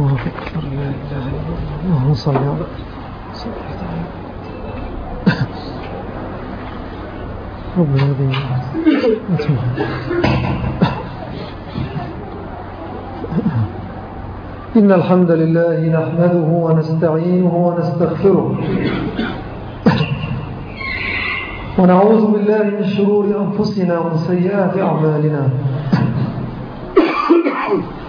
الله أكبر. لا إله إلا الله اللهم صل على سيدنا رب هذه إن الحمد لله نحمده ونستعينه ونستغفره. ونعوذ بالله من شرور أنفسنا ومن سيئات أعمالنا.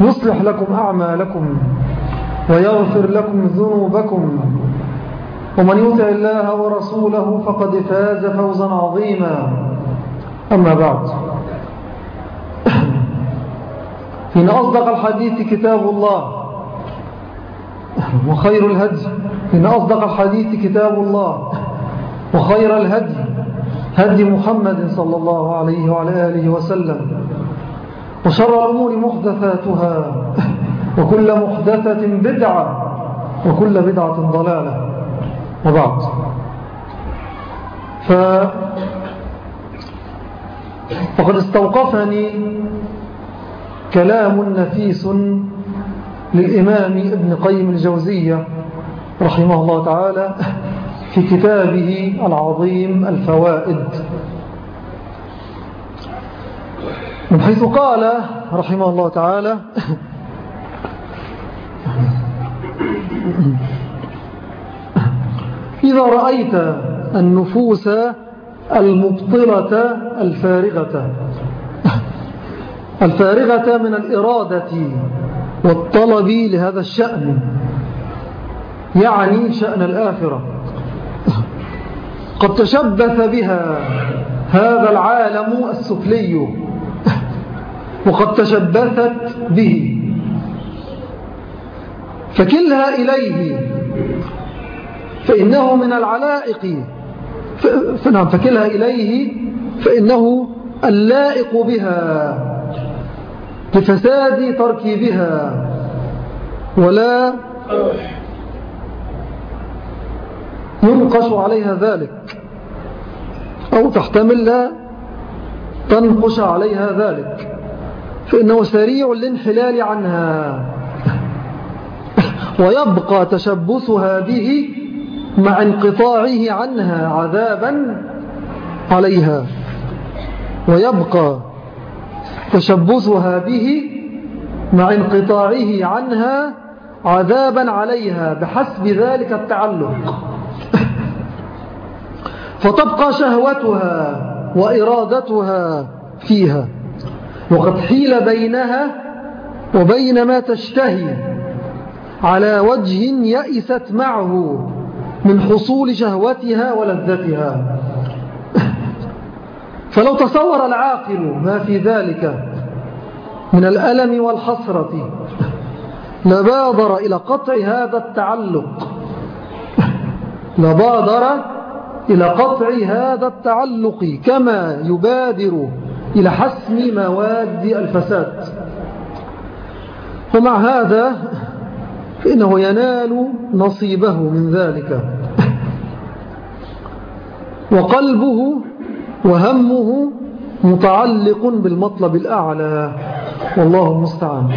يصلح لكم أعمالكم ويغفر لكم ذنوبكم. ومن يطع الله ورسوله فقد فاز فوزا عظيما. أما بعد. إن أصدق الحديث كتاب الله وخير الهدي إن أصدق الحديث كتاب الله وخير الهدي هدي محمد صلى الله عليه وعلى آله وسلم. وشر الأمور محدثاتها وكل محدثة بدعة وكل بدعة ضلالة. وبعد. ف فقد استوقفني كلام نفيس للإمام ابن قيم الجوزية رحمه الله تعالى في كتابه العظيم الفوائد. من حيث قال رحمه الله تعالى إذا رأيت النفوس المبطلة الفارغة الفارغة من الإرادة والطلب لهذا الشأن يعني شأن الآخرة. قد تشبث بها هذا العالم السفلي. وقد تشبثت به. فكلها إليه. فإنه من العلائق. فنعم فكلها إليه. فإنه اللائق بها. لفساد تركيبها ولا ينقش عليها ذلك. أو تحتمل تنقش عليها ذلك. فإنه سريع الانحلال عنها. ويبقى تشبثها به مع انقطاعه عنها عذابا عليها. ويبقى تشبثها به مع انقطاعه عنها عذابا عليها بحسب ذلك التعلق. فتبقى شهوتها وإرادتها فيها. وقد حيل بينها وبين ما تشتهي على وجه يئست معه من حصول شهوتها ولذتها. فلو تصور العاقل ما في ذلك من الألم والحسرة لبادر إلى قطع هذا التعلق. لبادر إلى قطع هذا التعلق كما يبادر إلى حسم مواد الفساد. ومع هذا فإنه ينال نصيبه من ذلك. وقلبه وهمه متعلق بالمطلب الأعلى. والله المستعان.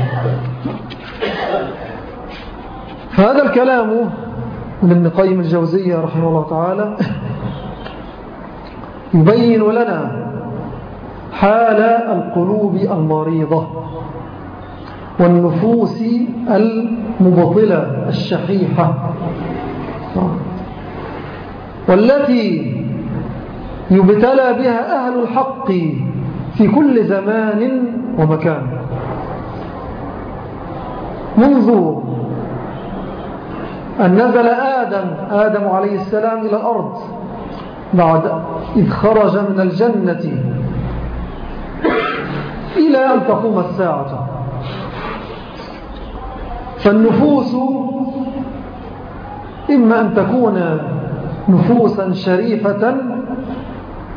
فهذا الكلام من قيم الجوزية رحمه الله تعالى يبين لنا حال القلوب المريضة والنفوس المبطلة الشحيحة. والتي يبتلى بها أهل الحق في كل زمان ومكان. منذ أن نزل آدم آدم عليه السلام إلى الأرض بعد إذ خرج من الجنة. إلى أن تقوم الساعة. فالنفوس إما أن تكون نفوسا شريفة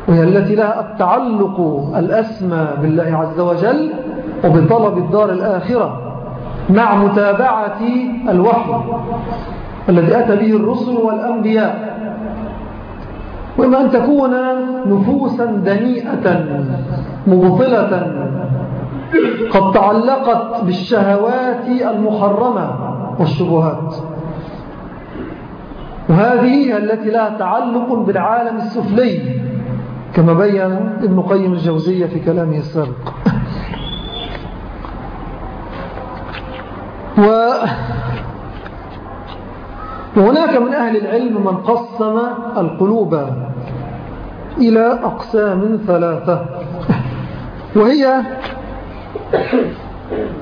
وهي التي لها التعلق الأسمى بالله عز وجل وبطلب الدار الآخرة مع متابعة الوحي الذي أتى به الرسل والأنبياء. وإما أن تكون نفوسا دنيئة مبطلة. قد تعلقت بالشهوات المحرمة والشبهات. وهذه التي لها تعلق بالعالم السفلي كما بين ابن قيم الجوزية في كلامه السابق. و وهناك من أهل العلم من قسم القلوب إلى أقسام ثلاثة. وهي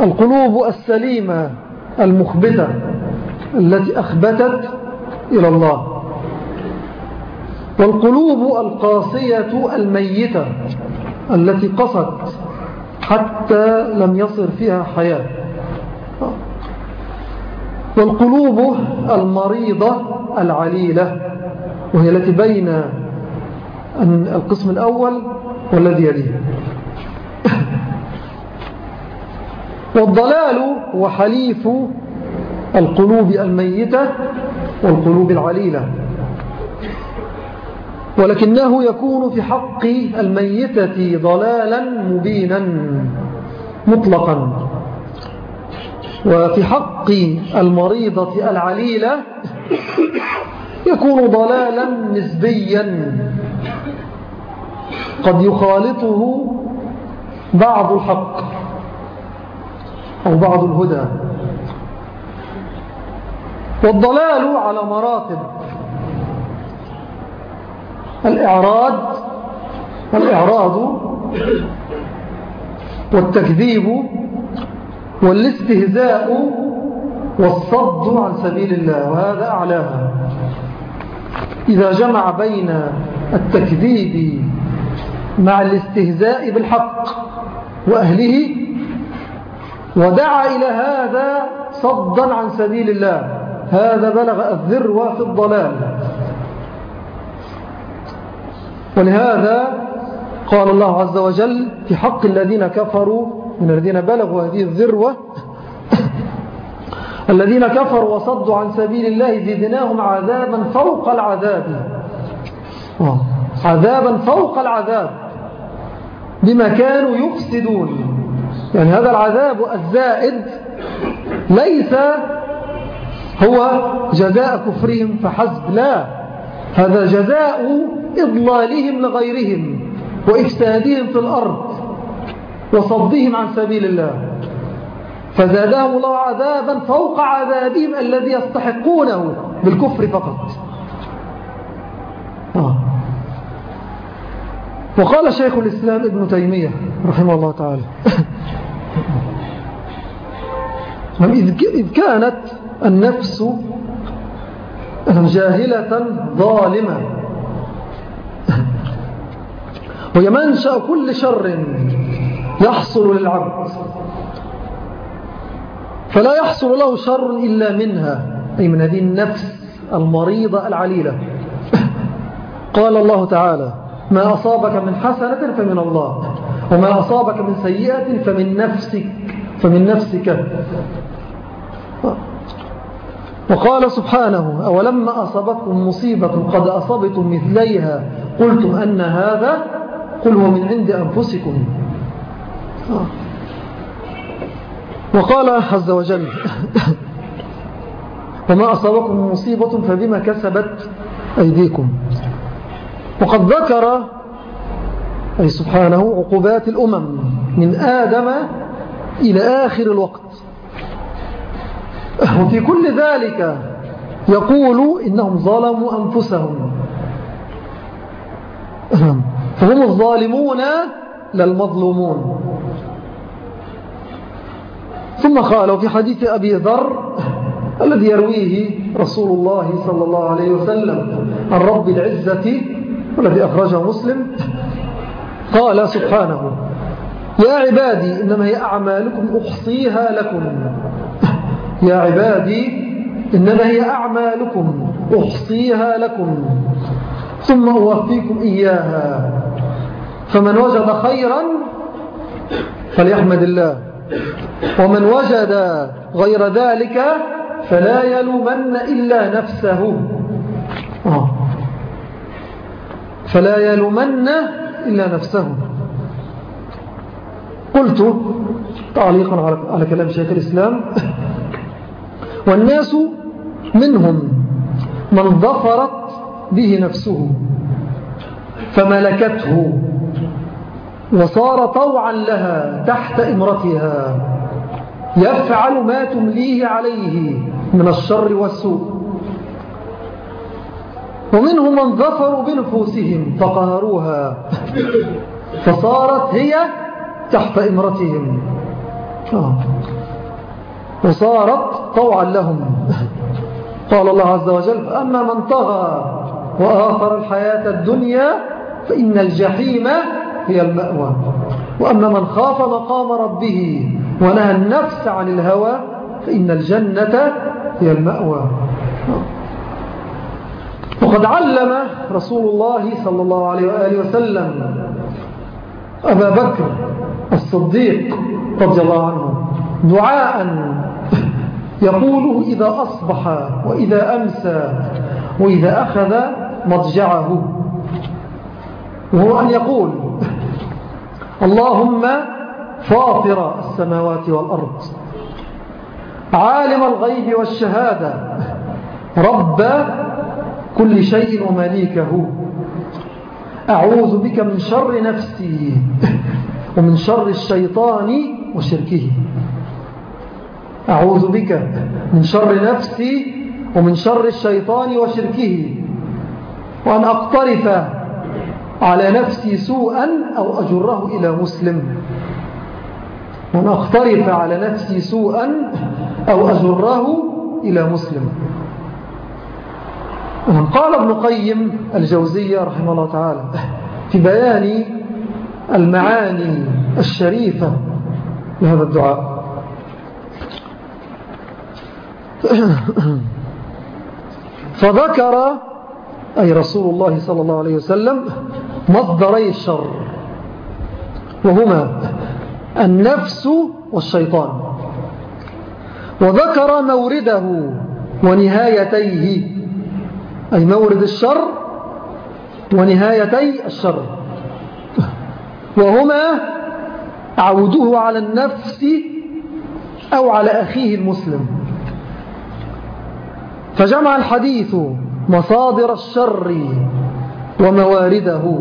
القلوب السليمة المخبتة التي أخبتت إلى الله. والقلوب القاسية الميتة التي قصت حتى لم يصر فيها حياة. والقلوب المريضة العليلة وهي التي بين القسم الأول والذي يليه. والضلال هو حليف القلوب الميتة والقلوب العليلة. ولكنه يكون في حق الميتة ضلالا مبينا مطلقا. وفي حق المريضة العليلة يكون ضلالا نسبيا. قد يخالطه بعض الحق أو بعض الهدى. والضلال على مراتب. الإعراض الإعراض والتكذيب والاستهزاء والصد عن سبيل الله وهذا أعلاها إذا جمع بين التكذيب مع الاستهزاء بالحق وأهله ودعا إلى هذا صدا عن سبيل الله هذا بلغ الذروة في الضلال. ولهذا قال الله عز وجل في حق الذين كفروا من الذين بلغوا هذه الذروة. الذين كفروا وصدوا عن سبيل الله زدناهم عذابا فوق العذاب. عذابا فوق العذاب. بما كانوا يفسدون. يعني هذا العذاب الزائد ليس هو جزاء كفرهم فحسب. لا. هذا جزاء إضلالهم لغيرهم وإفسادهم في الأرض. وصدهم عن سبيل الله. فزادهم الله عذابا فوق عذابهم الذي يستحقونه بالكفر فقط. آه. وقال شيخ الإسلام ابن تيمية رحمه الله تعالى إذ كانت النفس جاهلة ظالمة. وهي منشأ كل شر. يحصل للعبد. فلا يحصل له شر إلا منها. أي من هذه النفس المريضة العليلة. قال الله تعالى ما أصابك من حسنة فمن الله وما أصابك من سيئة فمن نفسك فمن نفسك. وقال سبحانه أولما أصابتكم مصيبة قد أصبتم مثليها؟ قلتم أن هذا قل هو من عند أنفسكم. وقال عز وجل وما أصابكم مصيبة فبما كسبت أيديكم. وقد ذكر أي سبحانه عقوبات الأمم من آدم إلى آخر الوقت. وفي كل ذلك يقول إنهم ظلموا أنفسهم. فهم الظالمون للمظلومون ثم قال في حديث أبي ذر الذي يرويه رسول الله صلى الله عليه وسلم عن رب العزة والذي أخرجه مسلم. قال سبحانه يا عبادي إنما هي أعمالكم أحصيها لكم. يا عبادي إنما هي أعمالكم أحصيها لكم. ثم أوفيكم إياها فمن وجد خيرا فليحمد الله. ومن وجد غير ذلك فلا يلومن إلا نفسه. آه. فلا يلومن إلا نفسه. قلت تعليقا على كلام شيخ الإسلام والناس منهم من ظفرت به نفسه فملكته. وصار طوعا لها تحت إمرتها. يفعل ما تمليه عليه من الشر والسوء. ومنهم من ظفروا بنفوسهم فقهروها. فصارت هي تحت إمرتهم. وصارت طوعا لهم. قال الله عز وجل أما من طغى وآخر الحياة الدنيا فإن الجحيم هي المأوى. وأما من خاف مقام ربه ونهى النفس عن الهوى فإن الجنة هي المأوى. وقد علم رسول الله صلى الله عليه وآله وسلم أبا بكر الصديق رضي الله عنه دعاء يقوله إذا أصبح وإذا أمسى وإذا أخذ مضجعه. وهو أن يقول اللهم فاطر السماوات والأرض عالم الغيب والشهادة رب كل شيء ومليكه أعوذ بك من شر نفسي ومن شر الشيطان وشركه أعوذ بك من شر نفسي ومن شر الشيطان وشركه وأن أقترف على نفسي سوءا أو أجره إلى مسلم. وأن أقترف على نفسي سوءا أو أجره إلى مسلم. قال ابن قيم الجوزية رحمه الله تعالى في بيان المعاني الشريفة لهذا الدعاء. فذكر أي رسول الله صلى الله عليه وسلم مصدري الشر. وهما النفس والشيطان. وذكر مورده ونهايتيه أي مورد الشر ونهايتي الشر. وهما عوده على النفس أو على أخيه المسلم. فجمع الحديث مصادر الشر وموارده.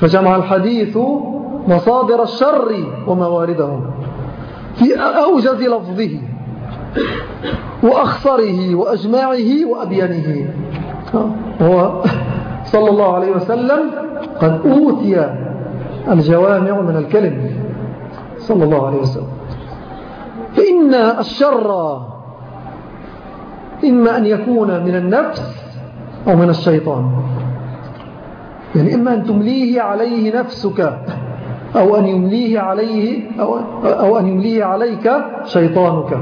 فجمع الحديث مصادر الشر وموارده في أوجز لفظه وأخصره وأجمعه وأبينه. هو صلى الله عليه وسلم قد أوتي الجوامع من الكلم. صلى الله عليه وسلم. فإن الشر إما أن يكون من النفس أو من الشيطان. يعني إما أن تمليه عليه نفسك أو أن يمليه عليه أو, أن يمليه عليك شيطانك.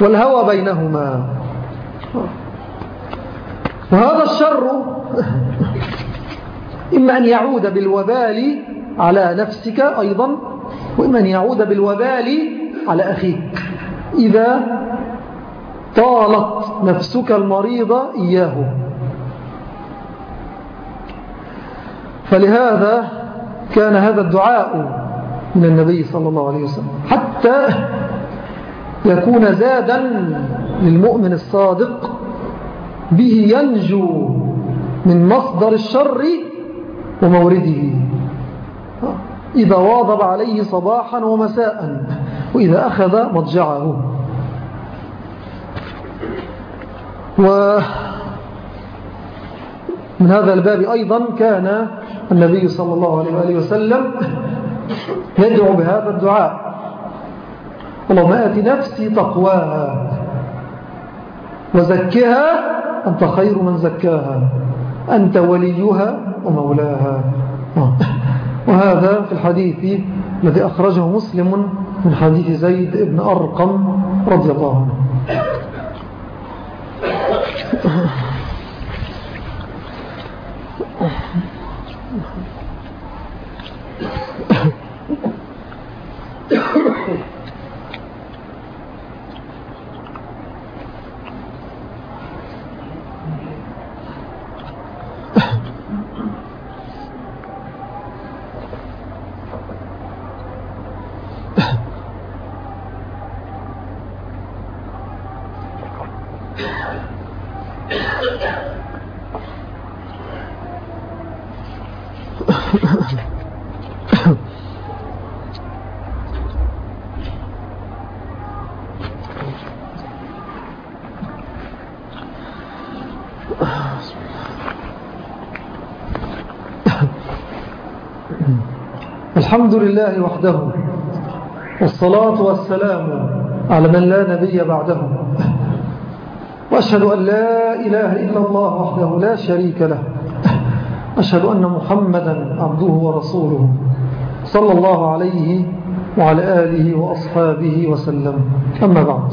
والهوى بينهما. وهذا الشر إما أن يعود بالوبال على نفسك أيضا وإما أن يعود بالوبال على أخيك. إذا طالت نفسك المريضة إياه. فلهذا كان هذا الدعاء من النبي صلى الله عليه وسلم. حتى يكون زادا للمؤمن الصادق به ينجو من مصدر الشر ومورده. إذا واظب عليه صباحا ومساء وإذا أخذ مضجعه. ومن هذا الباب أيضا كان النبي صلى الله عليه وآله وسلم يدعو بهذا الدعاء. اللهم آت نفسي تقواها وزكها أنت خير من زكاها أنت وليها ومولاها. وهذا في الحديث الذي أخرجه مسلم من حديث زيد بن أرقم رضي الله عنه. Oh. الحمد لله وحده والصلاة والسلام على من لا نبي بعده. وأشهد أن لا إله إلا الله وحده لا شريك له. أشهد أن محمدا عبده ورسوله صلى الله عليه وعلى آله وأصحابه وسلم. أما بعد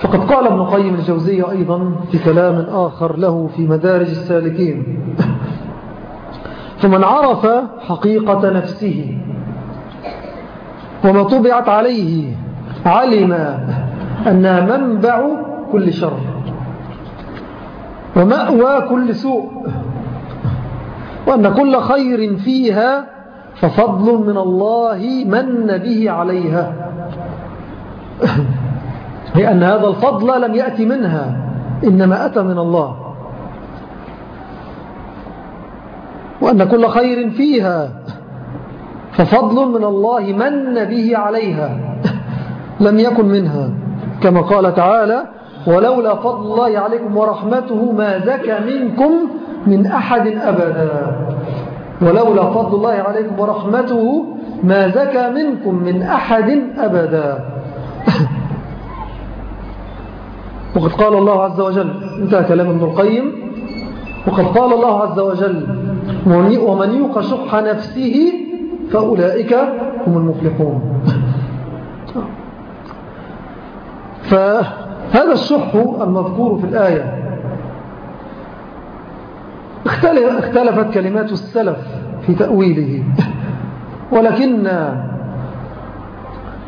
فقد قال ابن قيم الجوزية أيضا في كلام آخر له في مدارج السالكين فمن عرف حقيقة نفسه. وما طبعت عليه علم أنها منبع كل شر. ومأوى كل سوء. وأن كل خير فيها ففضل من الله من به عليها. لأن هذا الفضل لم يأتي منها. إنما أتى من الله. وأن كل خير فيها. ففضل من الله من به عليها. لم يكن منها. كما قال تعالى ولولا فضل الله عليكم ورحمته ما زكى منكم من أحد أبدا. ولولا فضل الله عليكم ورحمته ما زكى منكم من أحد أبدا. وقد قال الله عز وجل انتهى كلام ابن القيم. وقد قال الله عز وجل ومن يوق شح نفسه فأولئك هم المفلحون. فهذا الشح المذكور في الآية. اختلفت كلمات السلف في تأويله ولكن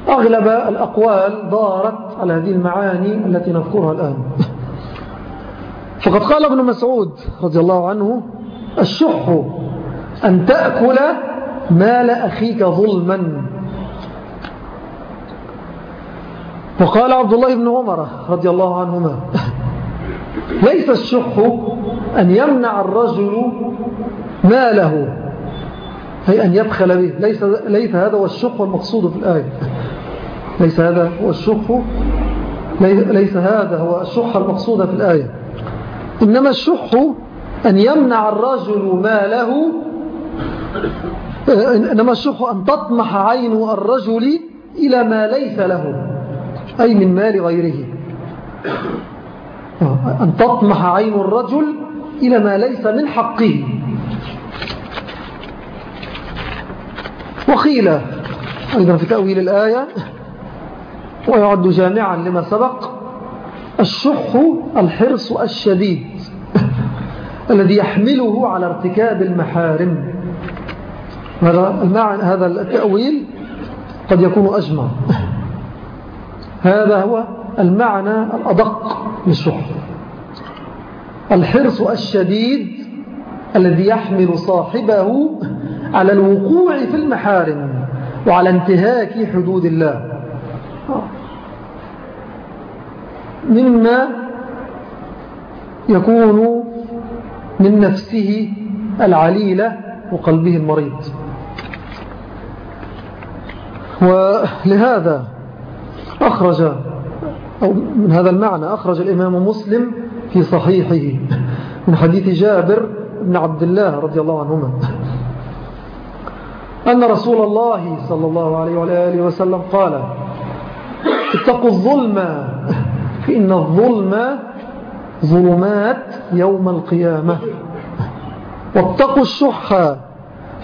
أغلب الأقوال دارت على هذه المعاني التي نذكرها الآن. فقد قال ابن مسعود رضي الله عنه الشح أن تأكل مال أخيك ظلما. وقال عبد الله بن عمر رضي الله عنهما ليس الشح أن يمنع الرجل ماله هي أن يبخل به. ليس, ليس هذا هو الشح المقصود في الآية. ليس هذا هو الشح ليس هذا هو الشح المقصود في الآية. إنما الشح أن يمنع الرجل ماله إنما الشح أن تطمح عين الرجل إلى ما ليس له أي من مال غيره. أن تطمح عين الرجل إلى ما ليس من حقه. وقيل أيضا في تأويل الآية ويعد جامعا لما سبق الشح الحرص الشديد. الذي يحمله على ارتكاب المحارم. هذا التأويل قد يكون أجمع. هذا هو المعنى الأدق للشح الحرص الشديد الذي يحمل صاحبه على الوقوع في المحارم وعلى انتهاك حدود الله. مما يكون من نفسه العليلة وقلبه المريض. ولهذا أخرج أو من هذا المعنى أخرج الإمام مسلم في صحيحه من حديث جابر بن عبد الله رضي الله عنهما. أن رسول الله صلى الله عليه وآله وسلم قال اتقوا الظلم فإن الظلم ظلمات يوم القيامة. واتقوا الشح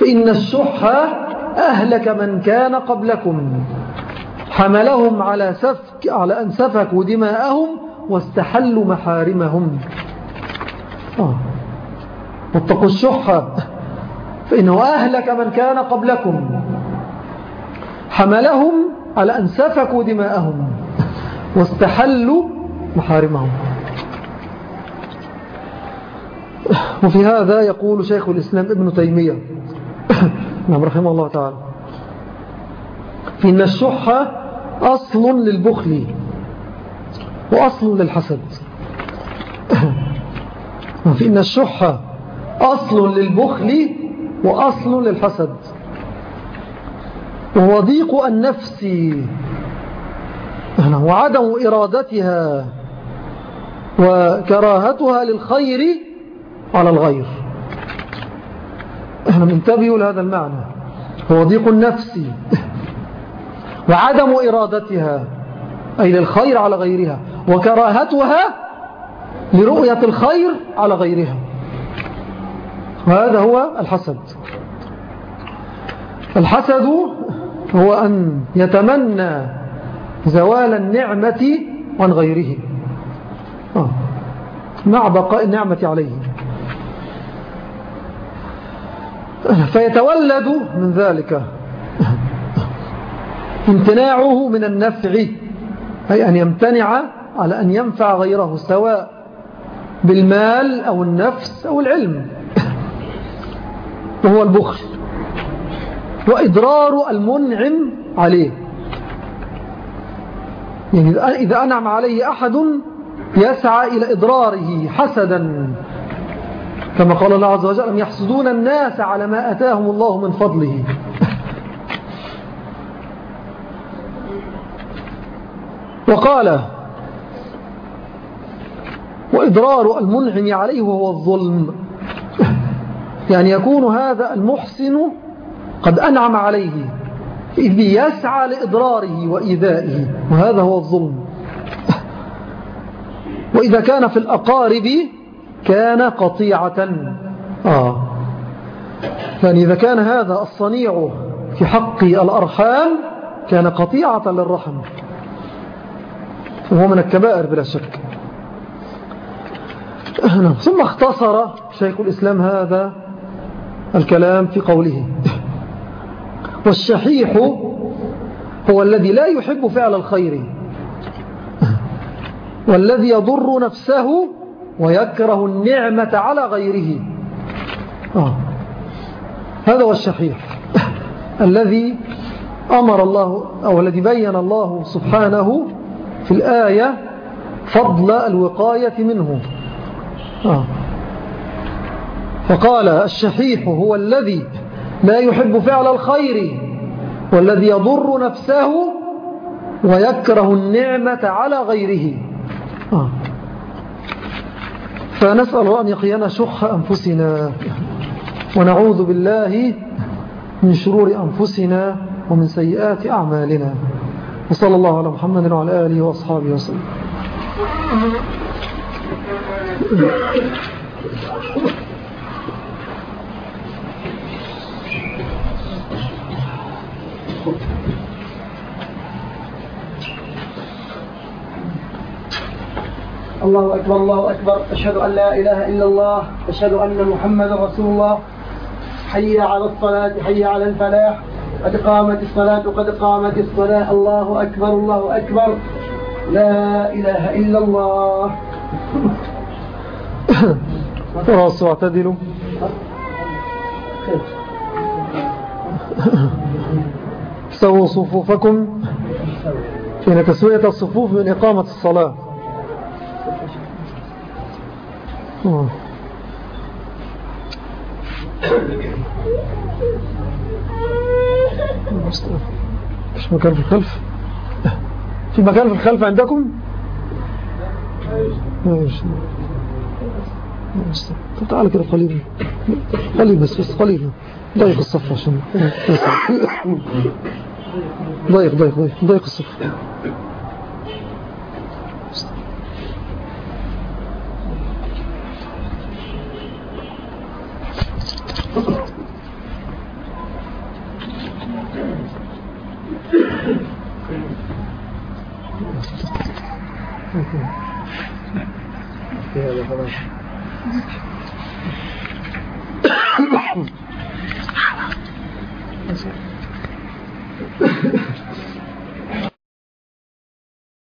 فإن الشح أهلك من كان قبلكم. حملهم على, سفك على أن سفكوا دماءهم واستحلوا محارمهم. آه. واتقوا الشح فإنه أهلك من كان قبلكم. حملهم على أن سفكوا دماءهم واستحلوا محارمهم. وفي هذا يقول شيخ الإسلام ابن تيمية. نعم رحمه الله تعالى. فإن الشح أصل للبخل وأصل للحسد. فإن الشح أصل للبخل وأصل للحسد. وهو ضيق النفس. وعدم إرادتها وكراهتها للخير على الغير. إحنا منتبهوا لهذا المعنى. هو ضيق النفس وعدم إرادتها أي للخير على غيرها وكراهتها لرؤية الخير على غيرها. وهذا هو الحسد. الحسد هو أن يتمنى زوال النعمة عن غيره. آه. مع بقاء النعمة عليه. فيتولد من ذلك. امتناعه من النفع أي أن يمتنع على أن ينفع غيره سواء بالمال أو النفس أو العلم. وهو البخل. وإضرار المنعم عليه. يعني إذا أنعم عليه أحد يسعى إلى إضراره حسدا. كما قال الله عز وجل أم يحسدون الناس على ما أتاهم الله من فضله؟ وقال وإضرار المنعم عليه وهو الظلم. يعني يكون هذا المحسن قد أنعم عليه إذ يسعى لإضراره وإيذائه وهذا هو الظلم. وإذا كان في الأقارب كان قطيعة. آه. يعني إذا كان هذا الصنيع في حق الأرحام كان قطيعة للرحم. وهو من الكبائر بلا شك. ثم اختصر شيخ الإسلام هذا الكلام في قوله. والشحيح هو الذي لا يحب فعل الخير. والذي يضر نفسه ويكره النعمة على غيره آه. هذا هو الشحيح الذي أمر الله أو الذي بين الله سبحانه في الآية فضل الوقاية منه آه. وقال الشحيح هو الذي لا يحب فعل الخير والذي يضر نفسه ويكره النعمة على غيره آه. فنسأل أن يقينا شح أنفسنا. ونعوذ بالله من شرور أنفسنا ومن سيئات أعمالنا. وصلى الله على محمد وعلى آله وأصحابه وسلم. الله أكبر الله أكبر. أشهد أن لا إله إلا الله أشهد أن محمد رسول الله. حي على الصلاة حي على الفلاح. قد قامت الصلاة قد قامت الصلاة. الله أكبر الله أكبر. لا إله إلا الله. تراصوا اعتدلوا سووا صفوفكم. إن تسوية الصفوف من إقامة الصلاة. مش مكان في الخلف؟ في مكان في الخلف عندكم؟ ماشي. تعال كده قليلا قليل بس بس قليلا ضيق الصف عشان ضيق ضيق ضيق. ضيق الصف.